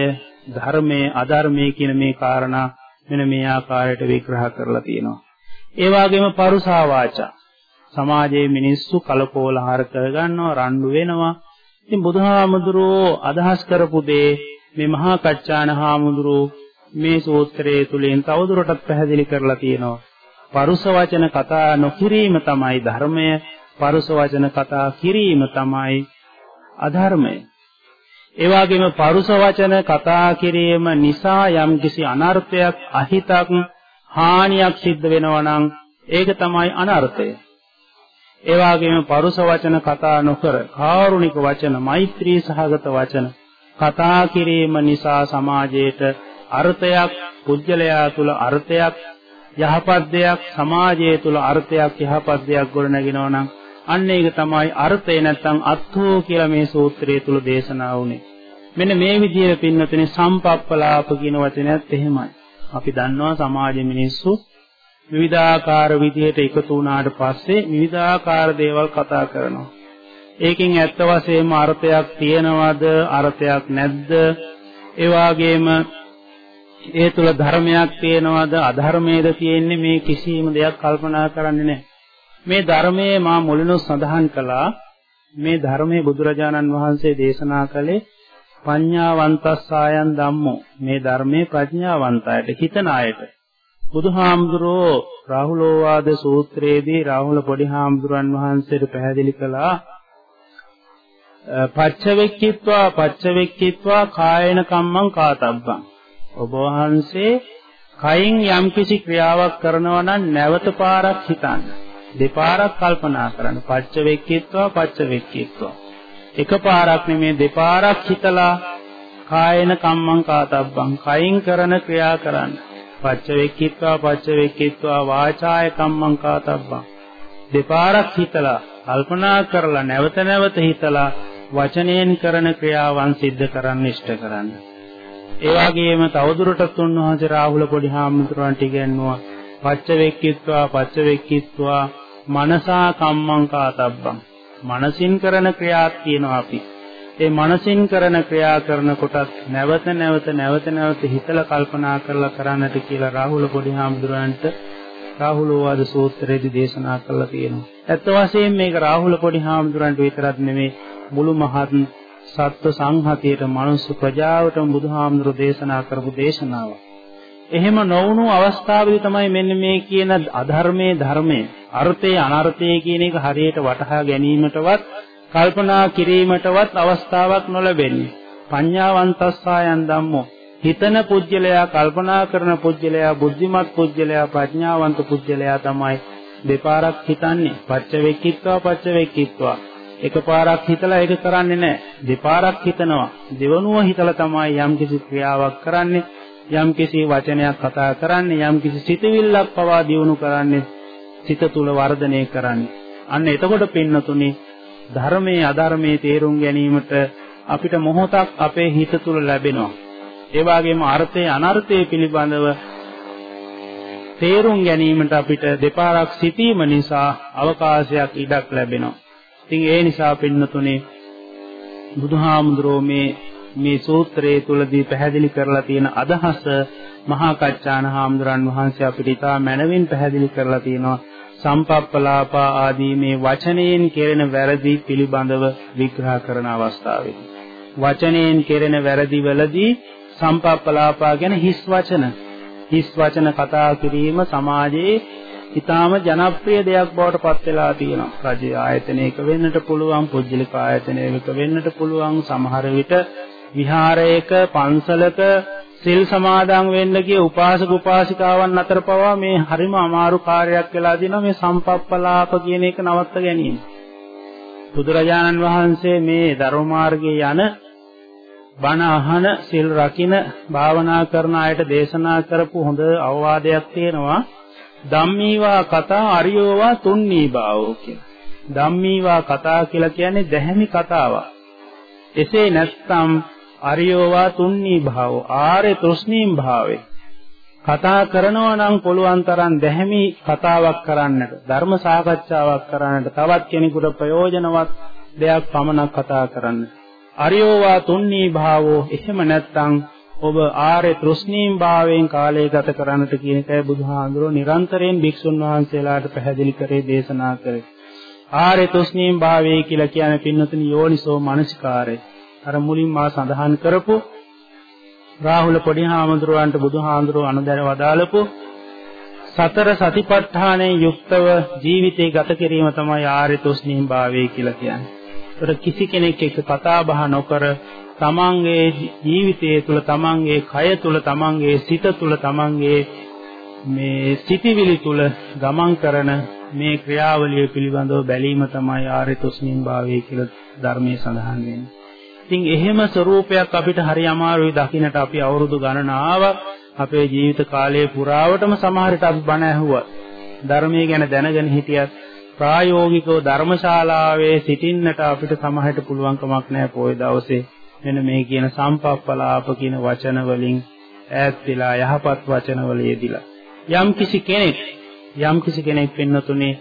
ධර්මයේ අධර්මයේ කියන මේ කාරණා මෙන්න මේ ආකාරයට විග්‍රහ කරලා තියෙනවා. ඒ වගේම පරුසා වාචා සමාජයේ මිනිස්සු කලකෝලහාර කරගන්නවා රණ්ඩු වෙනවා. ඉතින් බුදුහාමුදුරුවෝ අදහස් කරපු දේ මේ මහා කච්චාන හාමුදුරුවෝ මේ සූත්‍රයේ තුලින් තවදුරටත් පැහැදිලි කරලා තියෙනවා. පරුස වචන කතා නොකිරීම තමයි ධර්මය. පරුස වචන කතා කිරීම තමයි අධර්මය. ඒ වගේම පරුස වචන කතා කිරීම නිසා යම්කිසි අනර්ථයක් අහිතක් හානියක් සිද්ධ වෙනවා නම් ඒක තමයි අනර්ථය. ඒ වගේම පරුස වචන කතා නොකර කාරුණික වචන මෛත්‍රී සහගත වචන කතා කිරීම නිසා සමාජයේට අර්ථයක් පුජ්‍යලයා තුල අර්ථයක් යහපත් දෙයක් සමාජය තුල අර්ථයක් යහපත් දෙයක් ගොඩනගෙනවා නම් අන්න ඒක තමයි අර්ථය නැත්තම් අත්ථෝ කියලා මේ සූත්‍රයේ තුල දේශනා වුනේ. මෙන්න මේ විදිහට පින්නතුනේ සම්පප්පලාප කියන වචනයත් එහෙමයි. අපි දන්නවා සමාජ මිනිස්සු විවිධාකාර විදිහට එකතු වුණාට පස්සේ විවිධාකාර දේවල් කතා කරනවා. ඒකෙන් ඇත්ත වශයෙන්ම අර්ථයක් තියනවද අර්ථයක් නැද්ද? ඒ වගේම ඒ තුල ධර්මයක් තියෙනවද අධර්මයේද තියෙන්නේ මේ කිසිම දෙයක් කල්පනා කරන්නේ නැහැ. මේ ධර්මයේ මා මුලිනුත් සඳහන් කළා මේ ධර්මයේ බුදුරජාණන් වහන්සේ දේශනා කළේ පඤ්ඤාවන්තස්සායන් ධම්මෝ මේ ධර්මයේ ප්‍රඥාවන්තයට හිතන අයට බුදුහාමුදුරෝ රාහුලෝවාද සූත්‍රයේදී රාහුල පොඩි හාමුදුරන් වහන්සේට පැහැදිලි කළා පච්චවෙක්කිත්වා පච්චවෙක්කිත්වා කායන කම්මං කාතබ්බං ඔබ වහන්සේ කයින් යම්කිසි ක්‍රියාවක් කරනවා නම් නැවත පාරක් හිතන්න. දෙපාරක් කල්පනා කරන්න. පච්ච වෙක්කීත්වා පච්ච වෙක්කීත්වා. එකපාරක් නෙමේ දෙපාරක් හිතලා කායන කම්මං කාතබ්බං කයින් කරන ක්‍රියා කරන්න. පච්ච වෙක්කීත්වා පච්ච වෙක්කීත්වා වාචාය කම්මං කාතබ්බං. දෙපාරක් හිතලා කල්පනා කරලා නැවත නැවත හිතලා වචනයෙන් කරන ක්‍රියාවන් සිද්ධ කරන්න ඉෂ්ට කරන්න. ඒ වගේම තවදුරටත් උන්වහන්සේ රාහුල පොඩි හාමුදුරන්ට ඉගැන්නුවා පච්ච වෙක්කිත්වා පච්ච වෙක්කිත්වා මනසා කම්මං කාතබ්බං මනසින් කරන ක්‍රියාවක් තියෙනවා අපි ඒ මනසින් කරන ක්‍රියා කරනකොටත් නැවත නැවත නැවත නැවත හිතලා කල්පනා කරලා කරන්නට කියලා රාහුල පොඩි හාමුදුරන්ට රාහුලෝවාද සූත්‍රයේදී දේශනා කළා තියෙනවා. ඇත්ත වශයෙන්ම මේක රාහුල පොඩි හාමුදුරන්ට විතරක් නෙමෙයි මුළු මහත් සත්ව සංහතියට මනුස්ස ප්‍රජාවටම බුදුහාමුදුරු දේශනා කරපු දේශනාව. එහෙම නොවුණු අවස්ථාවේදී තමයි මෙන්න මේ කියන අධර්මයේ ධර්මයේ අර්ථයේ අනර්ථයේ කියන එක හරියට වටහා ගැනීමටවත් කල්පනා කිරීමටවත් අවස්ථාවක් නොලැබෙන්නේ. පඤ්ඤාවන්තස්සායන් ධම්මෝ. හිතන පුජ්‍යලයා කල්පනා කරන පුජ්‍යලයා බුද්ධිමත් පුජ්‍යලයා ප්‍රඥාවන්ත පුජ්‍යලයා තමයි දෙපාරක් හිතන්නේ. පච්ච වෙක්කිත්වා පච්ච වෙක්කිත්වා එකපාරක් හිතලා ඒක කරන්නේ නැහැ. දෙපාරක් හිතනවා. දෙවනුව හිතලා තමයි යම්කිසි ක්‍රියාවක් කරන්නේ යම්කිසි වචනයක් කතා කරන්නේ යම්කිසි සිතවිල්ලක් පවා දියුණු කරන්නේ. සිත තුල වර්ධනය කරන්නේ අන්න එතකොට පින්නතුනි ධර්මයේ අධර්මයේ තේරුම් ගැනීමට අපිට මොහොතක් අපේ හිත තුල ලැබෙනවා ඒ වගේම අර්ථයේ අනර්ථයේ පිළිබඳව තේරුම් ගැනීමට අපිට දෙපාරක් සිටීම නිසා අවකාශයක් ඉඩක් ලැබෙනවා. ඉතින් ඒ නිසා පින්නතුනේ බුදුහාමුදුරෝ මේ මේ සූත්‍රයේ තුලදී පැහැදිලි කරලා තියෙන අදහස මහා කච්චාන හාමුදුරන් වහන්සේ අපිට ඉතා මැනවින් පැහැදිලි කරලා තියෙනවා. සම්පප්පලාපා ආදී මේ වචනයෙන් කෙරෙන වැරදි පිළිබඳව විග්‍රහ කරන අවස්ථාවේදී වචනයෙන් කෙරෙන වැරදි වලදී සම්පප්පලාපා ගැන හිස් වචන හිස් වචන කතා කිරීම සමාජයේ ඊටාම ජනප්‍රිය දෙයක් බවට පත් වෙලා තියෙනවා. රජයේ ආයතනයක වෙන්නට පුළුවන්, පුජ්‍යලික ආයතනයක වෙන්නට පුළුවන්, සමහර විට විහාරයක, පන්සලක සිල් සමාදන් වෙන්න ගිය උපාසක උපාසිකාවන් අතර පවා මේ හරිම අමාරු කාර්යයක් වෙලා දිනවා මේ සම්පප්පලාප කියන එක නවත්ත ගැනීම. බුදුරජාණන් වහන්සේ මේ ධර්ම මාර්ගයේ යන බණ අහන සිල් රකින භාවනා කරන අයට දේශනා කරපු හොඳ අවවාදයක් තියෙනවා ධම්මීවා කතා අරියෝවා තුන්නී භාවෝ කියලා. ධම්මීවා කතා කියලා කියන්නේ දැහැමි කතාවක්. එසේ නැත්නම් අරියෝවා තුන්නී භාවෝ ආර්ය තෘෂ්ණීම් භාවේ. කතා කරනවා නම් පුළුවන් තරම් දැහැමි කතාවක් කරන්නට, ධර්ම සාකච්ඡාවක් කරන්නට, තවත් කෙනෙකුට ප්‍රයෝජනවත් දෙයක් පමණක් කතා කරන්නට. අරියෝවා තුන්නී භාවෝ එහෙම නැත්නම් ඔබ ආර්ය තෘෂ්ණීම් භාවයෙන් කාලය ගත කරන්නට කියන එකයි බුදුහාඳුරෝ නිරන්තරයෙන් භික්ෂුන් වහන්සේලාට පැහැදිලි කරේ දේශනා කරේ. ආර්ය තෘෂ්ණීම් භාවය කියලා කියන්නේ පින්නතුනි යෝනිසෝ මනසිකාරය. අර මුලින් මා සඳහන් කරපු රාහුල පොඩි හාමුදුරුවන්ට බුදුහාඳුරෝ අනුදැන වදාළපු සතර සතිපට්ඨානයේ යුක්තව ජීවිතේ ගත කිරීම තමයි ආර්ය තෘෂ්ණීම් භාවය කියලා කියන්නේ. ඒතර කිසි කෙනෙක් එක්ක කතා බහ නොකර තමන්ගේ ජීවිතය තුළ තමන්ගේ කය තුළ තමන්ගේ සිත තුළ තමන්ගේ මේ සිටිවිලි තුළ ගමන් කරන මේ ක්‍රියාවලිය පිළිබඳව බැලීම තමයි ආර්ය තුස්මින් භාවය කියලා ධර්මයේ සඳහන් වෙන්නේ. ඉතින් එහෙම ස්වરૂපයක් අපිට හරි අමාරුයි දකින්නට අපි අවුරුදු ගණනාවක් අපේ ජීවිත කාලයේ පුරාවටම සමහරට අපි බණ ඇහුවා. ධර්මයේ ගැන දැනගෙන හිටියත් ප්‍රායෝගිකව ධර්මශාලාවේ සිටින්නට අපිට සමහරට පුළුවන්කමක් නැහැ පොයේ දවසේ මෙන්න මේ කියන සම්පප්පලාප කියන වචන වලින් ඈත් වෙලා යහපත් වචන වල යෙදිලා යම් කිසි කෙනෙක් යම් කිසි කෙනෙක් පින්නතුනේ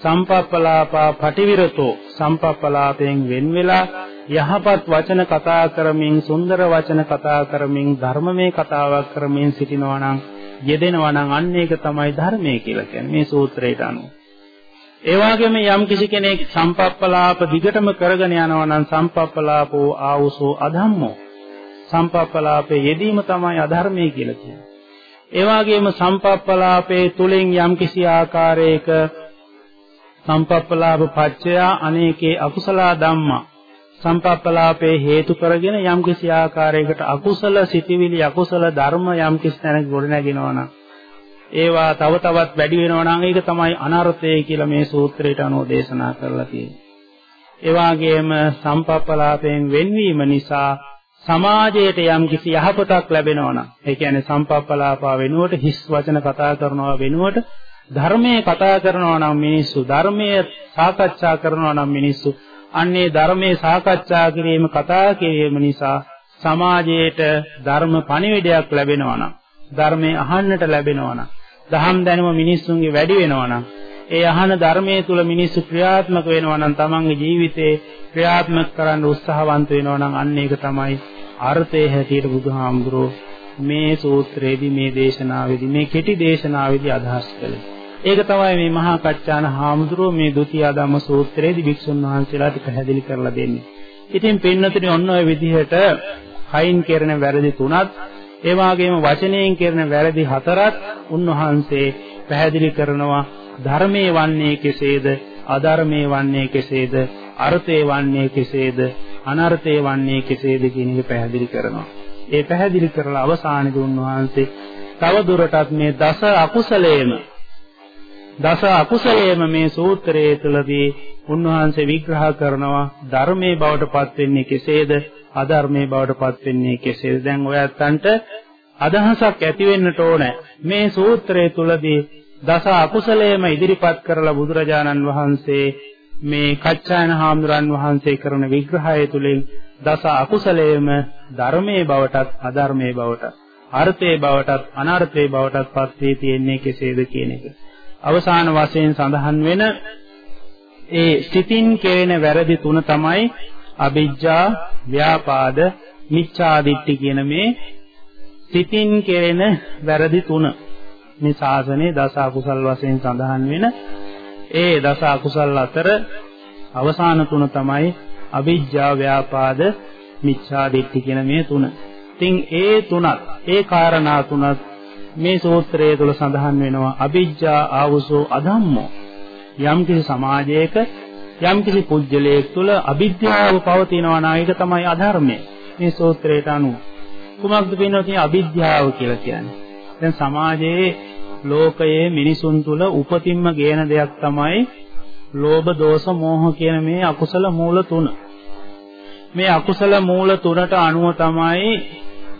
සම්පප්පලාපා පටිවිරතෝ සම්පප්පලාපයෙන් වෙන් වෙලා යහපත් වචන කතා කරමින් සුන්දර වචන කතා කරමින් ධර්මමය කතාවක් කරමින් සිටිනවා නම් යෙදෙනවා නම් අන්න ඒක තමයි ධර්මය කියලා කියන්නේ මේ සූත්‍රයට අනුව ඒ වගේම යම් කිසි කෙනෙක් සම්පප්පලාප දිගටම කරගෙන යනවා නම් සම්පප්පලාපෝ ආවුසෝ අධම්මෝ සම්පප්පලාපේ යෙදීම තමයි අධර්මයේ කියලා කියන්නේ. ඒ වගේම සම්පප්පලාපේ තුලින් යම් කිසි ආකාරයක සම්පප්පලාප පච්චය අනේකේ අකුසල ධම්මා සම්පප්පලාපේ හේතු කරගෙන යම් කිසි ආකාරයකට අකුසල සිටිවිලි අකුසල ධර්ම යම් කිසි තැනක ගොඩනගෙනවා නම් ඒවා තව තවත් වැඩි වෙනවා නම් ඒක තමයි අනර්ථය කියලා මේ සූත්‍රයට අනුව දේශනා කරලා තියෙන්නේ. ඒ වගේම සම්පප්පලාපයෙන් වෙන්වීම නිසා සමාජයට යම් කිසි යහපතක් ලැබෙනවා නම් ඒ කියන්නේ සම්පප්පලාපා වෙනුවට හිස් වචන කතා කරනවා වෙනුවට ධර්මයේ කතා කරනවා නම් මිනිස්සු ධර්මයේ සාකච්ඡා කරනවා නම් මිනිස්සු අන්නේ ධර්මයේ සාකච්ඡා කිරීම කතා කිරීම නිසා සමාජයට ධර්ම පණිවිඩයක් ලැබෙනවා නම් ධර්මයේ අහන්නට ලැබෙනවා නම් දහම් දැනුම මිනිස්සුන්ගේ වැඩි වෙනවා නම් ඒ අහන ධර්මයේ තුල මිනිස්සු ක්‍රියාත්මක වෙනවා නම් තමන්ගේ ජීවිතේ ක්‍රියාත්මක කරන්න උත්සාහවන්ත වෙනවා නම් අන්න ඒක තමයි අර්ථයේ හැටියට බුදුහාමුදුරෝ මේ සූත්‍රයේදී මේ දේශනාවේදී මේ කෙටි දේශනාවේදී අදහස් කළේ. ඒක තමයි මේ මහා කච්චාන හාමුදුරුවෝ මේ ဒုတိ ය ධම්ම සූත්‍රයේදී භික්ෂුන් වහන්සේලාට පැහැදිලි කරලා දෙන්නේ. ඉතින් පින්නතුනි ඔන්න ඔය විදිහට කයින් කරන වැරදි තුනත් ඒ වගේම වචනයෙන් කරන වැරදි හතරත් උන්වහන්සේ පැහැදිලි කරනවා ධර්මයේ වන්නේ කෙසේද අධර්මයේ වන්නේ කෙසේද අර්ථයේ වන්නේ කෙසේද අනර්ථයේ වන්නේ කෙසේද කියන එක පැහැදිලි කරනවා. ඒ පැහැදිලි කරලා අවසානයේදී උන්වහන්සේ තව දුරටත් මේ දස අකුසලයේම දස අකුසලයේම මේ සූත්‍රයේ තුලදී උන්වහන්සේ විග්‍රහ කරනවා ධර්මයේ බවට පත් වෙන්නේ කෙසේද? අධර්මයේ බවට පත් වෙන්නේ කෙසේද? දැන් ඔයත්තන්ට අදහසක් ඇති වෙන්නට ඕනේ. මේ සූත්‍රයේ තුලදී දස අකුසලයේම ඉදිරිපත් කරලා බුදුරජාණන් වහන්සේ මේ කච්චායන හාමුදුරන් වහන්සේ කරන විග්‍රහය තුලින් දස අකුසලයේම ධර්මයේ බවටත් අධර්මයේ බවටත් අර්ථයේ බවටත් අනර්ථයේ බවටත් පත් වී තියෙන්නේ කෙසේද කියන එක. අවසාන වශයෙන් සඳහන් වෙන ඒ සිතින් කෙරෙන වැරදි තුන තමයි අවිජ්ජා, ව්‍යාපාද, මිච්ඡාදිට්ඨි කියන මේ සිතින් කෙරෙන වැරදි තුන. මේ ශාසනයේ දස අකුසල් වශයෙන් සඳහන් වෙන ඒ දස අකුසල් අතර අවසාන තුන තමයි අවිජ්ජා ව්‍යාපාද මිච්ඡාදිට්ඨි කියන මේ තුන. ඉතින් ඒ තුනත් ඒ කාරණා තුනත් මේ සූත්‍රයේ තුල සඳහන් වෙනවා අවිජ්ජා ආවසෝ අධම්මෝ යම්කිසි සමාජයක යම්කිසි පුජ්‍යලයක් තුල අවිද්‍යාව පවතිනවා නම් ඒක තමයි අධර්මය. මේ සූත්‍රයට අනුව කුමක්ද වෙන්නේ අවිද්‍යාව කියලා කියන්නේ? දැන් සමාජයේ ලෝකයේ මිනිසුන් තුල උපතින්ම ගේන දෙයක් තමයි ලෝභ දෝෂ මෝහ කියන මේ අකුසල මූල තුන. මේ අකුසල මූල තුනට අනුව තමයි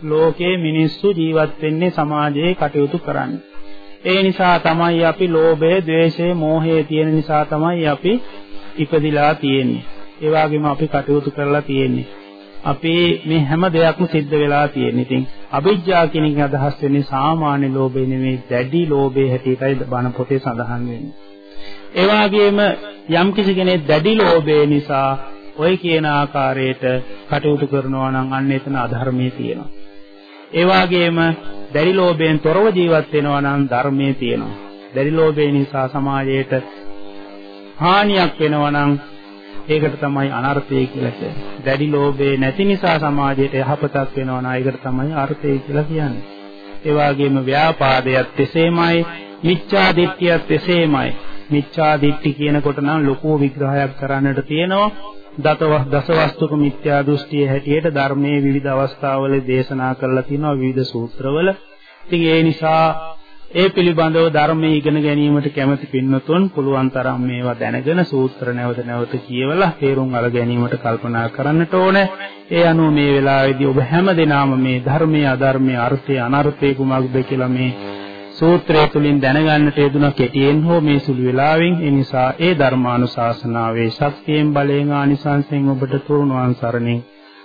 ලෝකයේ මිනිස්සු ජීවත් වෙන්නේ සමාජයේ කටයුතු කරන්නේ. ඒ නිසා තමයි අපි ලෝභය, ద్వේෂය, මෝහය තියෙන නිසා තමයි අපි ඉපදිලා තියෙන්නේ. ඒ වගේම අපි කටයුතු කරලා තියෙන්නේ. අපි මේ හැම දෙයක්ම සිද්ධ වෙලා තියෙන්නේ. ඉතින් අවිජ්ජා කියන එක අදහස් වෙන්නේ සාමාන්‍ය ලෝභය නෙමෙයි දැඩි ලෝභය හැටියටයි බණ පොතේ සඳහන් වෙන්නේ. ඒ වගේම යම් කිසි කෙනෙක් දැඩි ලෝභය නිසා ඔය කියන ආකාරයට කටයුතු කරනවා නම් අන්න එතන අධර්මයේ තියෙනවා. ඒ වගේම දැඩි ලෝභයෙන් තොරව ජීවත් වෙනවා නම් ධර්මයේ තියෙනවා. දැඩි ලෝභය නිසා සමාජයට හානියක් වෙනවා නම් ඒකට තමයි අනර්ථය කියලා කියන්නේ. දැඩි ලෝභය නැති නිසා සමාජයට යහපතක් වෙනවා නම් ඒකට තමයි අර්ථය කියලා කියන්නේ. ඒ වගේම ව්‍යාපාදයක් එසේමයි, මිච්ඡා දිට්ඨියත් එසේමයි. මිච්ඡා දිට්ඨි කියනකොට නම් ලොකු විග්‍රහයක් කරන්නට තියෙනවා. දතවස් දසවස්තුක මිත්‍යා දෘෂ්ටිය හැටියට ධර්මයේ විවිධ අවස්ථාවල දේශනා කරලා තියෙනවා විවිධ සූත්‍රවල. ඉතින් ඒ නිසා ඒ පිළිබඳව ධර්මයේ ඉගෙන ගැනීමට කැමති පින්වතුන් පුළුවන් තරම් මේවා දැනගෙන සූත්‍ර නැවත නැවත කියවලා තේරුම් අර ගැනීමට කල්පනා කරන්නට ඕනේ. ඒ අනුව මේ වෙලාවේදී ඔබ හැම දිනම මේ ධර්මයේ අධර්මයේ අර්ථය අනර්ථය කුමක්ද කියලා මේ සූත්‍රය තුලින් දැනගන්නට යෙදුන කෙටියෙන් හෝ මේ සුළු වෙලාවෙන් ඒ නිසා ඒ ධර්මානුශාසනාවේ ශක්තියෙන් බලයෙන් ආනිසංසයෙන් ඔබට තුරුණුවන් සරණින්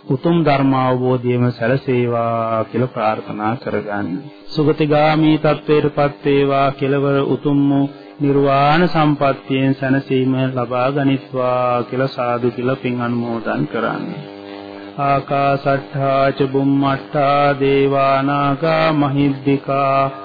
උතුම් ධර්ම අවබෝධයම සැලසේවා කියලා ප්‍රාර්ථනා කරගන්න. සුගතිගාමී තත්වයටපත් වේවා කෙලවර උතුම් වූ නිර්වාණ සම්පත්තියෙන් සැනසීම ලබා ගනිත්වා කියලා සාදු කියලා පින් අනුමෝදන් කරන්න. ආකාසට්ඨා ච බුම්මට්ඨා දේවානාගා මහිද්దికා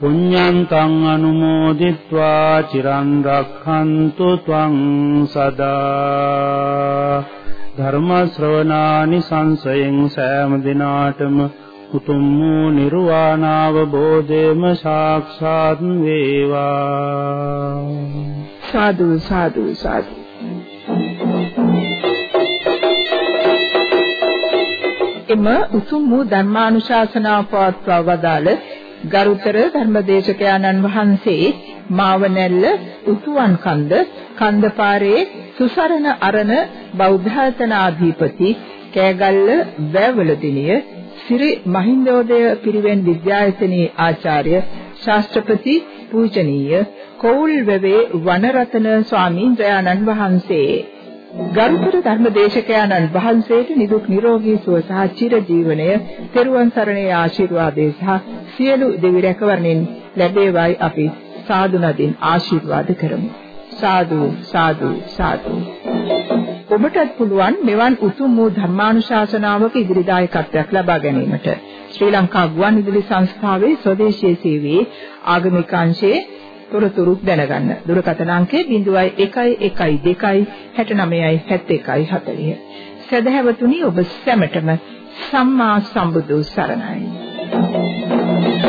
පුඤ්ඤන්තං අනුමෝදිත්වා චිරන් රක්ඛන්තු ත්වං සදා ධර්ම ශ්‍රවණානි සංසයෙන් සෑම දිනාටම උතුම් වූ නිර්වාණ අවබෝධයම සාක්ෂාත් වේවා සාදු සාදු සාදු එම උතුම් වූ ධර්මානුශාසනාව පවත්වා වදාළ ගරුතර ධර්මදේශකයාණන් වහන්සේ මාවනැල්ල උතුවන් කන්ද කන්දපාරේ සුසරණ අරණ බෞද්ධායතනාධිපති කෑගල්ල වැවලදිනිය සිරි මහින්දෝදය පිරිවෙන් විද්‍යායතනයේ ආචාර්ය ශාස්ත්‍රපති පූජනීය කෝල් වෙවේ වනරතන ස්වාමීන් වහන්සේ ගරුතර ධර්මදේශකයන්න් වහන්සේට නිදුක් නිරෝගී සුව සහ චිර ජීවනය තෙරුවන් සරණේ ආශිර්වාදේ සහ සියලු දෙවි රැකවරණින් ලැබේවයි අපි සාදු නදින් ආශිර්වාද කරමු. සාදු සාදු සාදු. ඔබටත් පුළුවන් මෙවන් උතුම් වූ ධර්මානුශාසනාවක ඉදිරිදායකත්වයක් ලබා ගැනීමට. ශ්‍රී ලංකා ගුවන්විදුලි සංස්ථාවේ ස්වදේශීය සේවයේ ආගමික අංශයේ තොරතුරු දැනගන්න. දුරකථන අංකය 0112 69 71 40. සදහැවතුනි ඔබ සැමටම සම්මා සම්බුදු සරණයි.